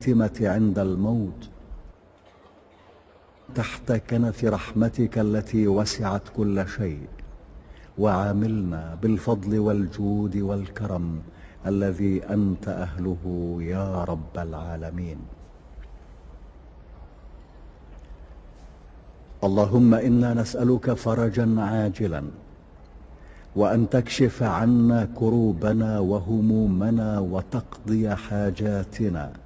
الخاتمة عند الموت. تحت كنف رحمتك التي وسعت كل شيء. وعاملنا بالفضل والجود والكرم الذي أنت أهله يا رب العالمين. اللهم إنا نسألك فرجا عاجلا. وأن تكشف عنا كروبنا وهمومنا وتقضي حاجاتنا.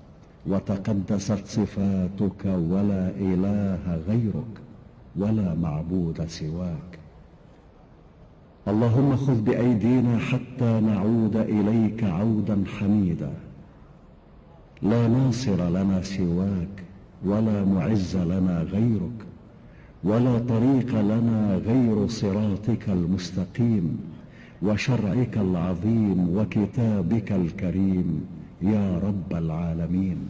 وتقدست صفاتك ولا إله غيرك ولا معبود سواك. اللهم خذ بأيدينا حتى نعود إليك عودا حميدا. لا ناصر لنا سواك ولا معز لنا غيرك ولا طريق لنا غير صراطك المستقيم وشرعك العظيم وكتابك الكريم. يا رب العالمين.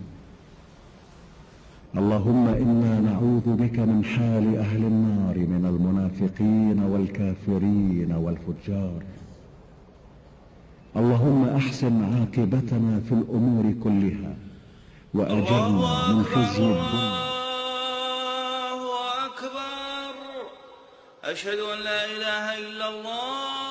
اللهم إنا نعوذ بك من حال أهل النار من المنافقين والكافرين والفجار. اللهم أحسن عاقبتنا في الأمور كلها وأجرنا من خزي الدنيا. الله أكبر. أشهد أن لا إله إلا الله.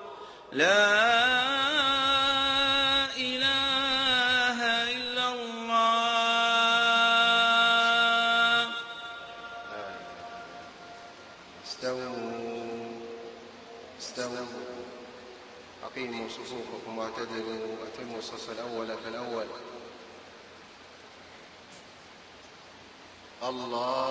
لا إله إلا الله. استووا. استووا أقيموا صفوفكم واعتدلوا. أتموا الصف الأول فالأول الله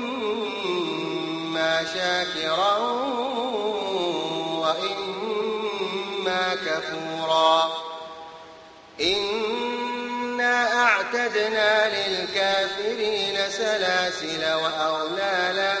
شاكرا وإما كفورا. إنا أعتدنا للكافرين سلاسل وأغلالا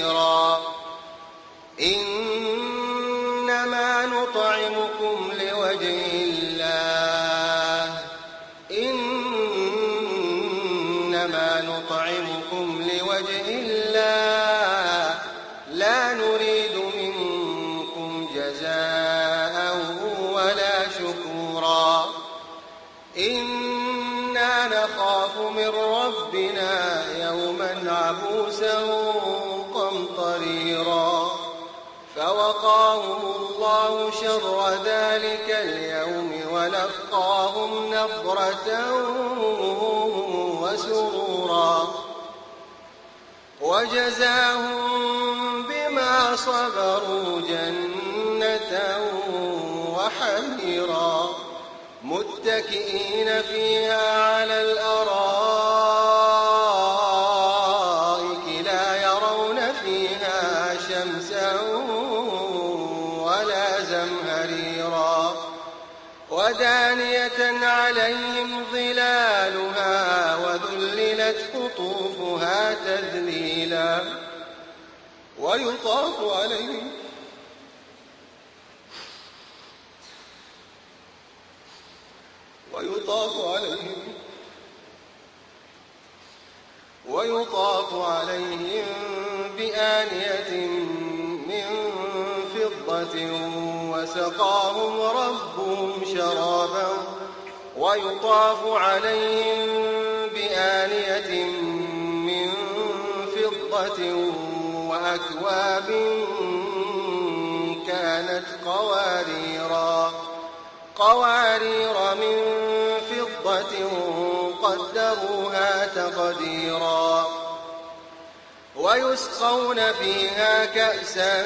نضرة وسرورا وجزاهم بما صبروا جنة وحريرا متكئين فيها على الأرائك ودانية عليهم ظلالها وذللت قطوفها تذليلا ويطاف عليهم ويطاف عليهم ويطاف عليهم بآنية من فضة وسقاهم ربهم شرابا ويطاف عليهم بآنية من فضة وأكواب كانت قواريرا قوارير من فضة قدروها تقديرا ويسقون فيها كأسا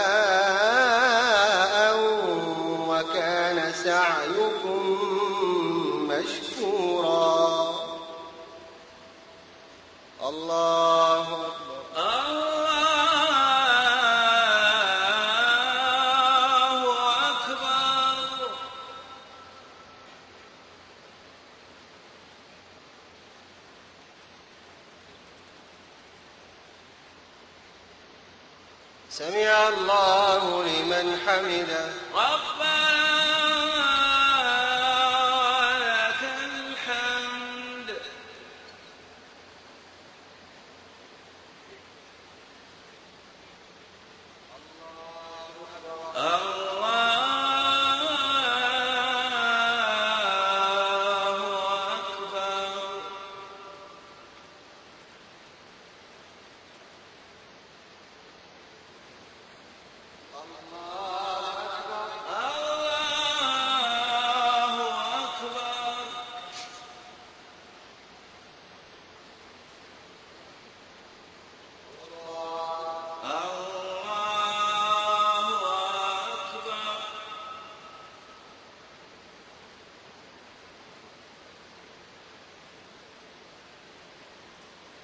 الله لمن حمده. ربنا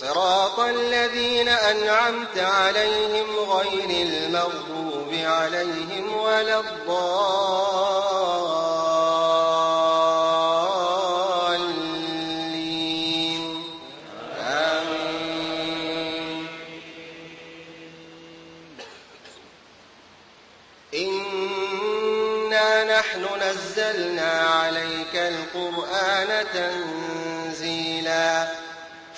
صراط الذين أنعمت عليهم غير المغضوب عليهم ولا الضالين. آمين. إنا نحن نزلنا عليك القرآن تنزيلا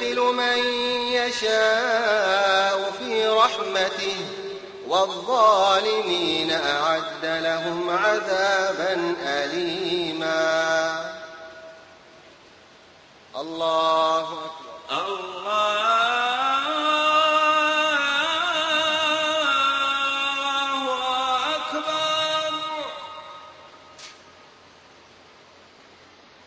يدخل من يشاء في رحمته والظالمين أعد لهم عذابا أليما. الله أكبر.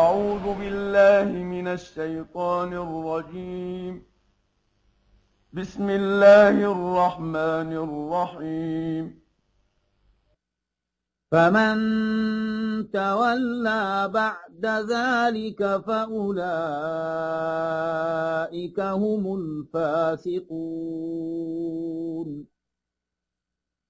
أعوذ بالله من الشيطان الرجيم. بسم الله الرحمن الرحيم. فمن تولى بعد ذلك فأولئك هم الفاسقون.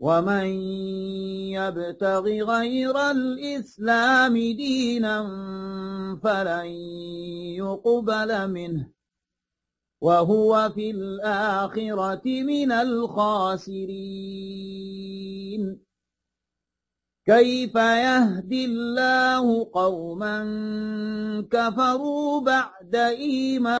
ومن يبتغ غير الإسلام دينا فلن يقبل منه. وهو في الآخرة من الخاسرين. كيف يهدي الله قوما كفروا بعد إيمان